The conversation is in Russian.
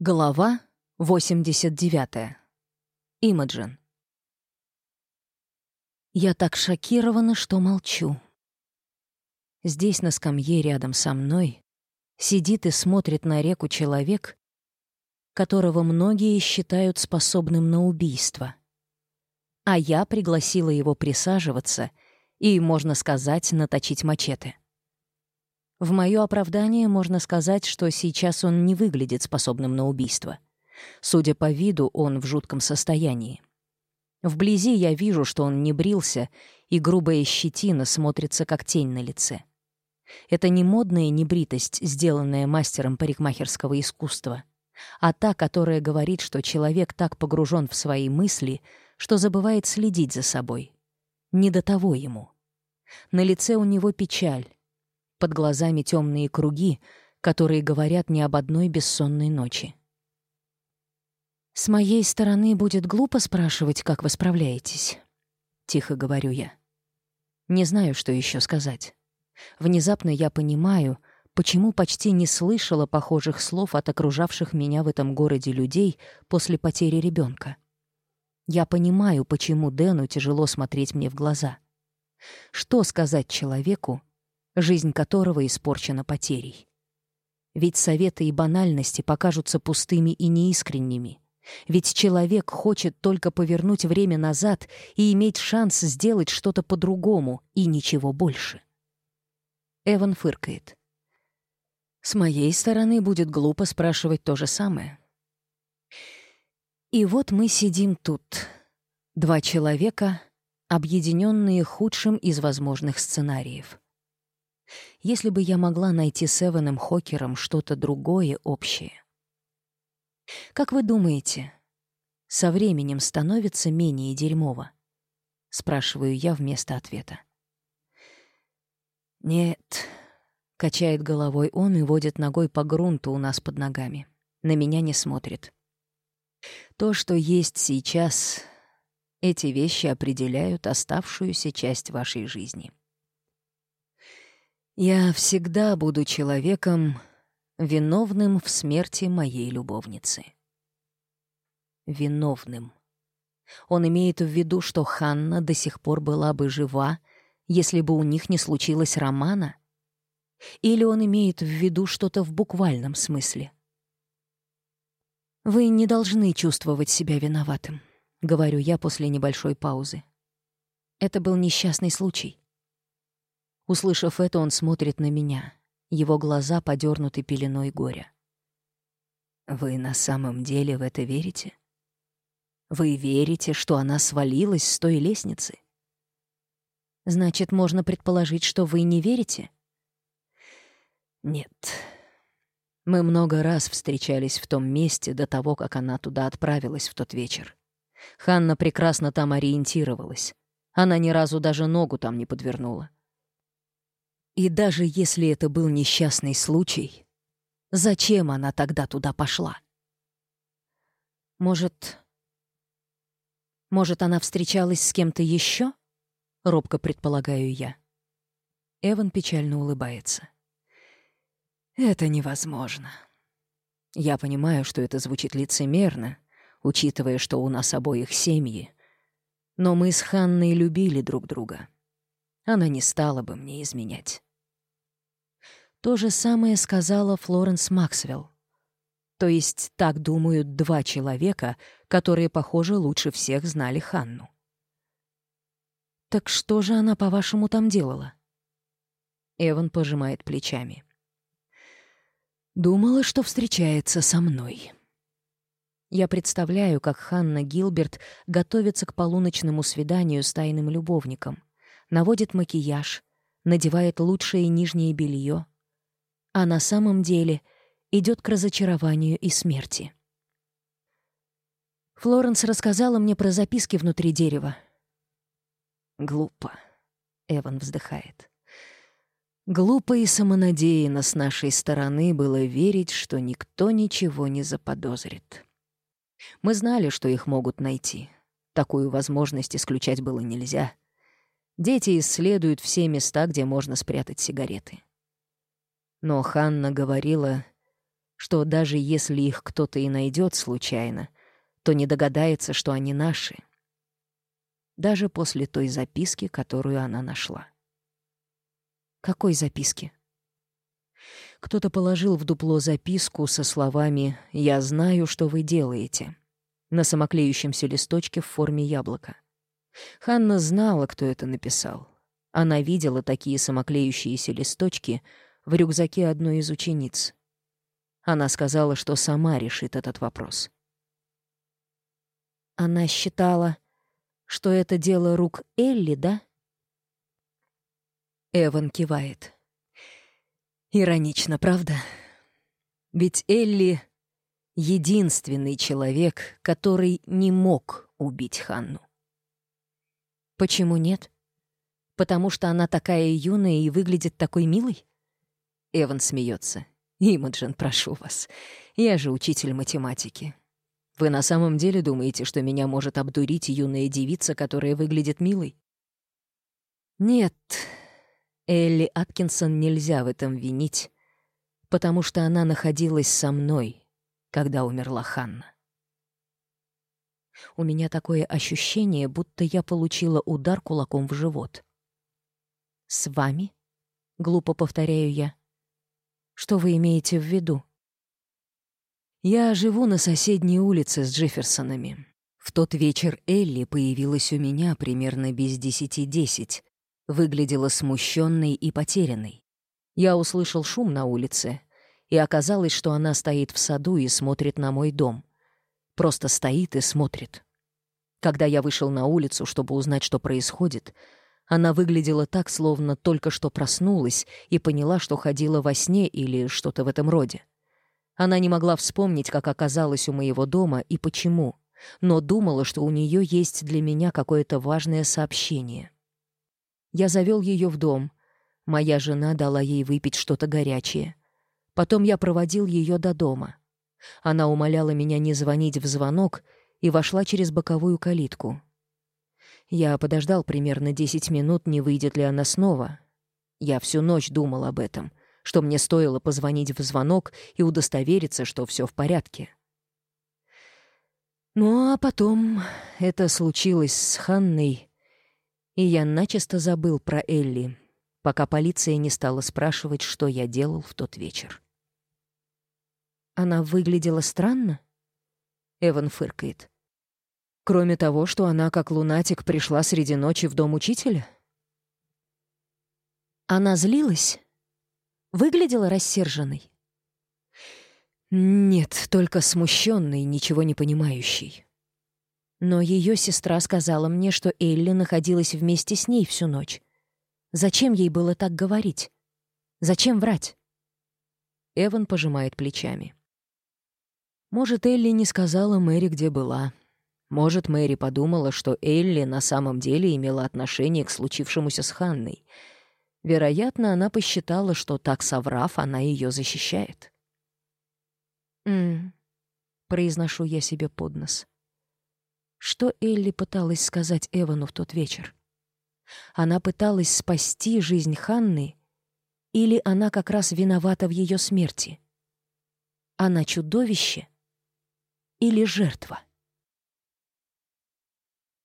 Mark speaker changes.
Speaker 1: Глава 89. Имаджин. Я так шокирована, что молчу. Здесь, на скамье рядом со мной, сидит и смотрит на реку человек, которого многие считают способным на убийство. А я пригласила его присаживаться и, можно сказать, наточить мачете. В моё оправдание можно сказать, что сейчас он не выглядит способным на убийство. Судя по виду, он в жутком состоянии. Вблизи я вижу, что он не брился, и грубая щетина смотрится как тень на лице. Это не модная небритость, сделанная мастером парикмахерского искусства, а та, которая говорит, что человек так погружен в свои мысли, что забывает следить за собой. Не до того ему. На лице у него печаль, под глазами темные круги, которые говорят не об одной бессонной ночи. «С моей стороны будет глупо спрашивать, как вы справляетесь», — тихо говорю я. Не знаю, что еще сказать. Внезапно я понимаю, почему почти не слышала похожих слов от окружавших меня в этом городе людей после потери ребенка. Я понимаю, почему Дэну тяжело смотреть мне в глаза. Что сказать человеку, жизнь которого испорчена потерей. Ведь советы и банальности покажутся пустыми и неискренними. Ведь человек хочет только повернуть время назад и иметь шанс сделать что-то по-другому и ничего больше. Эван фыркает. С моей стороны будет глупо спрашивать то же самое. И вот мы сидим тут. Два человека, объединенные худшим из возможных сценариев. Если бы я могла найти с Эваном Хокером что-то другое общее. Как вы думаете, со временем становится менее дерьмово? Спрашиваю я вместо ответа. Нет, качает головой он и водит ногой по грунту у нас под ногами. На меня не смотрит. То, что есть сейчас, эти вещи определяют оставшуюся часть вашей жизни. Я всегда буду человеком, виновным в смерти моей любовницы. Виновным. Он имеет в виду, что Ханна до сих пор была бы жива, если бы у них не случилось романа? Или он имеет в виду что-то в буквальном смысле? «Вы не должны чувствовать себя виноватым», — говорю я после небольшой паузы. Это был несчастный случай. Услышав это, он смотрит на меня. Его глаза подернуты пеленой горя. «Вы на самом деле в это верите? Вы верите, что она свалилась с той лестницы?» «Значит, можно предположить, что вы не верите?» «Нет. Мы много раз встречались в том месте до того, как она туда отправилась в тот вечер. Ханна прекрасно там ориентировалась. Она ни разу даже ногу там не подвернула. И даже если это был несчастный случай, зачем она тогда туда пошла? Может... Может, она встречалась с кем-то еще? Робко предполагаю я. Эван печально улыбается. Это невозможно. Я понимаю, что это звучит лицемерно, учитывая, что у нас обоих семьи. Но мы с Ханной любили друг друга. Она не стала бы мне изменять. То же самое сказала Флоренс Максвелл. То есть так думают два человека, которые, похоже, лучше всех знали Ханну. «Так что же она, по-вашему, там делала?» Эван пожимает плечами. «Думала, что встречается со мной». Я представляю, как Ханна Гилберт готовится к полуночному свиданию с тайным любовником, наводит макияж, надевает лучшее нижнее белье, а на самом деле идет к разочарованию и смерти. Флоренс рассказала мне про записки внутри дерева. «Глупо», — Эван вздыхает. «Глупо и самонадеянно с нашей стороны было верить, что никто ничего не заподозрит. Мы знали, что их могут найти. Такую возможность исключать было нельзя. Дети исследуют все места, где можно спрятать сигареты. Но Ханна говорила, что даже если их кто-то и найдет случайно, то не догадается, что они наши. Даже после той записки, которую она нашла. Какой записки? Кто-то положил в дупло записку со словами «Я знаю, что вы делаете» на самоклеющемся листочке в форме яблока. Ханна знала, кто это написал. Она видела такие самоклеющиеся листочки — в рюкзаке одной из учениц. Она сказала, что сама решит этот вопрос. Она считала, что это дело рук Элли, да? Эван кивает. Иронично, правда? Ведь Элли — единственный человек, который не мог убить Ханну. Почему нет? Потому что она такая юная и выглядит такой милой? Эван смеется. «Имаджин, прошу вас. Я же учитель математики. Вы на самом деле думаете, что меня может обдурить юная девица, которая выглядит милой?» «Нет, Элли Аткинсон нельзя в этом винить, потому что она находилась со мной, когда умерла Ханна. У меня такое ощущение, будто я получила удар кулаком в живот. «С вами?» — глупо повторяю я. Что вы имеете в виду? Я живу на соседней улице с Джефферсонами. В тот вечер Элли появилась у меня примерно без десяти десять. Выглядела смущенной и потерянной. Я услышал шум на улице, и оказалось, что она стоит в саду и смотрит на мой дом. Просто стоит и смотрит. Когда я вышел на улицу, чтобы узнать, что происходит, она выглядела так, словно только что проснулась и поняла, что ходила во сне или что-то в этом роде. Она не могла вспомнить, как оказалась у моего дома и почему, но думала, что у нее есть для меня какое-то важное сообщение. Я завел ее в дом. Моя жена дала ей выпить что-то горячее. Потом я проводил ее до дома. Она умоляла меня не звонить в звонок и вошла через боковую калитку, я подождал примерно 10 минут, не выйдет ли она снова. Я всю ночь думал об этом, что мне стоило позвонить в звонок и удостовериться, что все в порядке. Ну а потом это случилось с Ханной, и я начисто забыл про Элли, пока полиция не стала спрашивать, что я делал в тот вечер. Она выглядела странно? Эван фыркает. Кроме того, что она, как лунатик, пришла среди ночи в дом учителя? Она злилась? Выглядела рассерженной? Нет, только смущенной, ничего не понимающей. Но ее сестра сказала мне, что Элли находилась вместе с ней всю ночь. Зачем ей было так говорить? Зачем врать? Эван пожимает плечами. Может, Элли не сказала Мэри, где была, может, Мэри подумала, что Элли на самом деле имела отношение к случившемуся с Ханной. Вероятно, она посчитала, что так соврав, она ее защищает. «М-м», произношу я себе под нос. Что Элли пыталась сказать Эвану в тот вечер? Она пыталась спасти жизнь Ханны, или она как раз виновата в ее смерти? Она чудовище или жертва?